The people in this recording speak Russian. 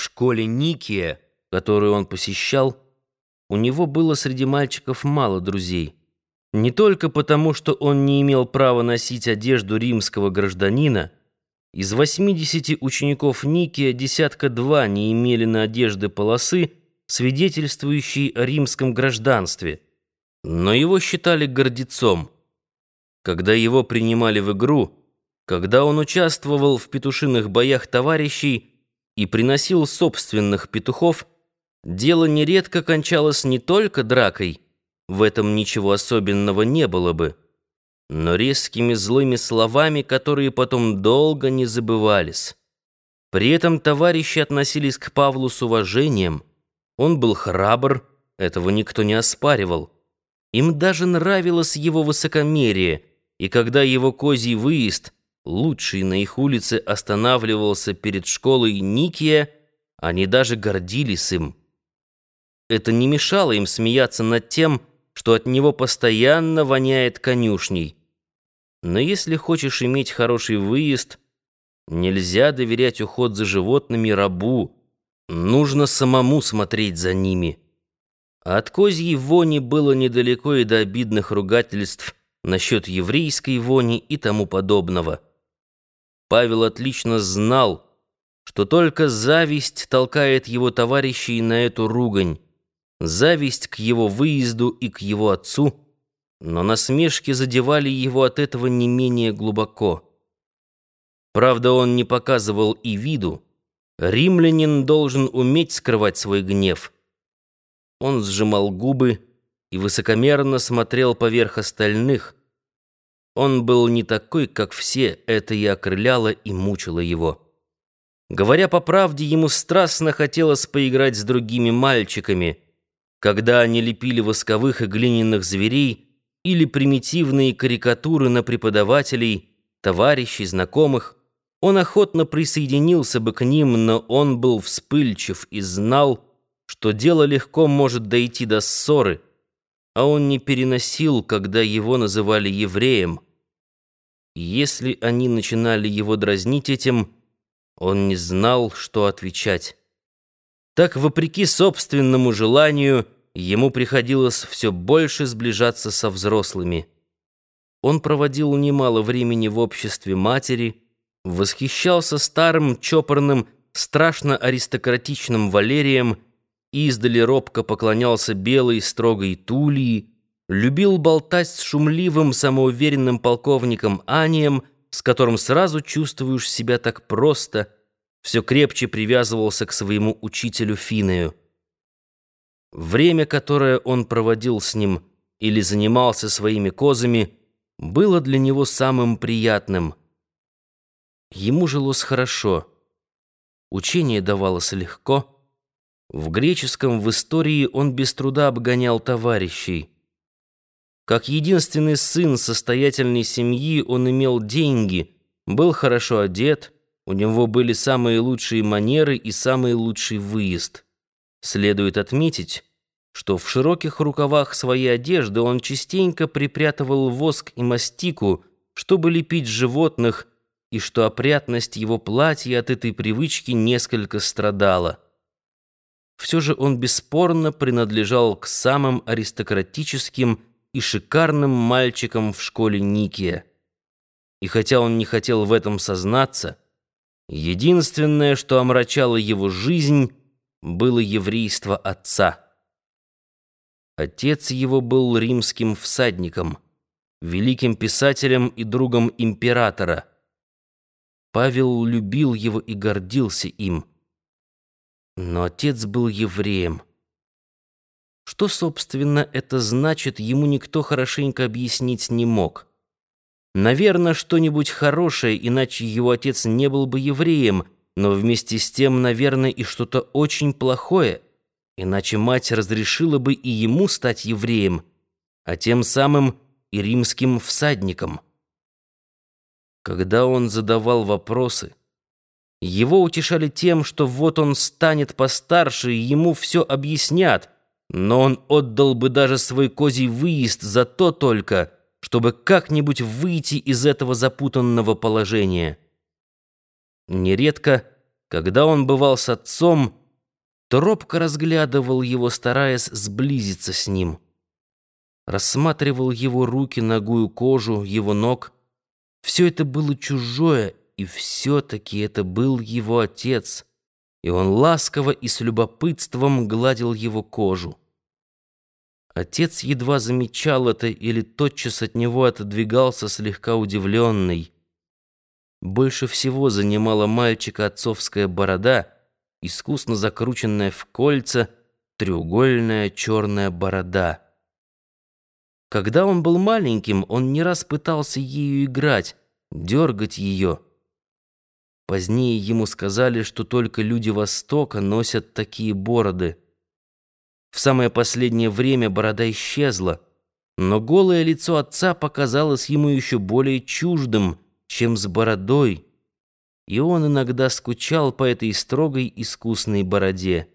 В школе Никия, которую он посещал, у него было среди мальчиков мало друзей. Не только потому, что он не имел права носить одежду римского гражданина, из 80 учеников Никия десятка-два не имели на одежды полосы, свидетельствующей о римском гражданстве, но его считали гордецом. Когда его принимали в игру, когда он участвовал в петушиных боях товарищей и приносил собственных петухов, дело нередко кончалось не только дракой, в этом ничего особенного не было бы, но резкими злыми словами, которые потом долго не забывались. При этом товарищи относились к Павлу с уважением. Он был храбр, этого никто не оспаривал. Им даже нравилось его высокомерие, и когда его козий выезд, лучший на их улице, останавливался перед школой Никия, они даже гордились им. Это не мешало им смеяться над тем, что от него постоянно воняет конюшней. Но если хочешь иметь хороший выезд, нельзя доверять уход за животными рабу, нужно самому смотреть за ними. От козьей вони было недалеко и до обидных ругательств насчет еврейской вони и тому подобного. Павел отлично знал, что только зависть толкает его товарищей на эту ругань, зависть к его выезду и к его отцу, но насмешки задевали его от этого не менее глубоко. Правда, он не показывал и виду. Римлянин должен уметь скрывать свой гнев. Он сжимал губы и высокомерно смотрел поверх остальных. Он был не такой, как все, это и окрыляло и мучило его. Говоря по правде, ему страстно хотелось поиграть с другими мальчиками — когда они лепили восковых и глиняных зверей или примитивные карикатуры на преподавателей, товарищей, знакомых, он охотно присоединился бы к ним, но он был вспыльчив и знал, что дело легко может дойти до ссоры, а он не переносил, когда его называли евреем. Если они начинали его дразнить этим, он не знал, что отвечать так, вопреки собственному желанию, ему приходилось все больше сближаться со взрослыми. Он проводил немало времени в обществе матери, восхищался старым, чопорным, страшно аристократичным Валерием, издали робко поклонялся белой, строгой Тулии, любил болтать с шумливым, самоуверенным полковником Анием, с которым сразу чувствуешь себя так просто – все крепче привязывался к своему учителю Финею. Время, которое он проводил с ним или занимался своими козами, было для него самым приятным. Ему жилось хорошо. Учение давалось легко. В греческом, в истории он без труда обгонял товарищей. Как единственный сын состоятельной семьи он имел деньги, был хорошо одет, у него были самые лучшие манеры и самый лучший выезд. Следует отметить, что в широких рукавах своей одежды он частенько припрятывал воск и мастику, чтобы лепить животных, и что опрятность его платья от этой привычки несколько страдала. Все же он бесспорно принадлежал к самым аристократическим и шикарным мальчикам в школе Никия. И хотя он не хотел в этом сознаться, Единственное, что омрачало его жизнь, было еврейство отца. Отец его был римским всадником, великим писателем и другом императора. Павел любил его и гордился им. Но отец был евреем. Что, собственно, это значит, ему никто хорошенько объяснить не мог. Наверное, что-нибудь хорошее, иначе его отец не был бы евреем, но вместе с тем, наверное, и что-то очень плохое, иначе мать разрешила бы и ему стать евреем, а тем самым и римским всадником. Когда он задавал вопросы, его утешали тем, что вот он станет постарше, и ему все объяснят, но он отдал бы даже свой козий выезд за то только — чтобы как-нибудь выйти из этого запутанного положения. Нередко Когда он бывал с отцом, то разглядывал его, стараясь сблизиться с ним. Рассматривал его руки, ногую кожу, его ног. Все это было чужое, и все-таки это был его отец, и он ласково и с любопытством гладил его кожу. Отец едва замечал это или тотчас от него отодвигался слегка удивленный. Больше всего занимала мальчика отцовская борода, искусно закрученная в кольца, треугольная черная борода. Когда он был маленьким, он не раз пытался ею играть, дергать ее. Позднее ему сказали, что только люди Востока носят такие бороды. В самое последнее время борода исчезла, но голое лицо отца показалось ему еще более чуждым, чем с бородой, и он иногда скучал по этой строгой искусной бороде.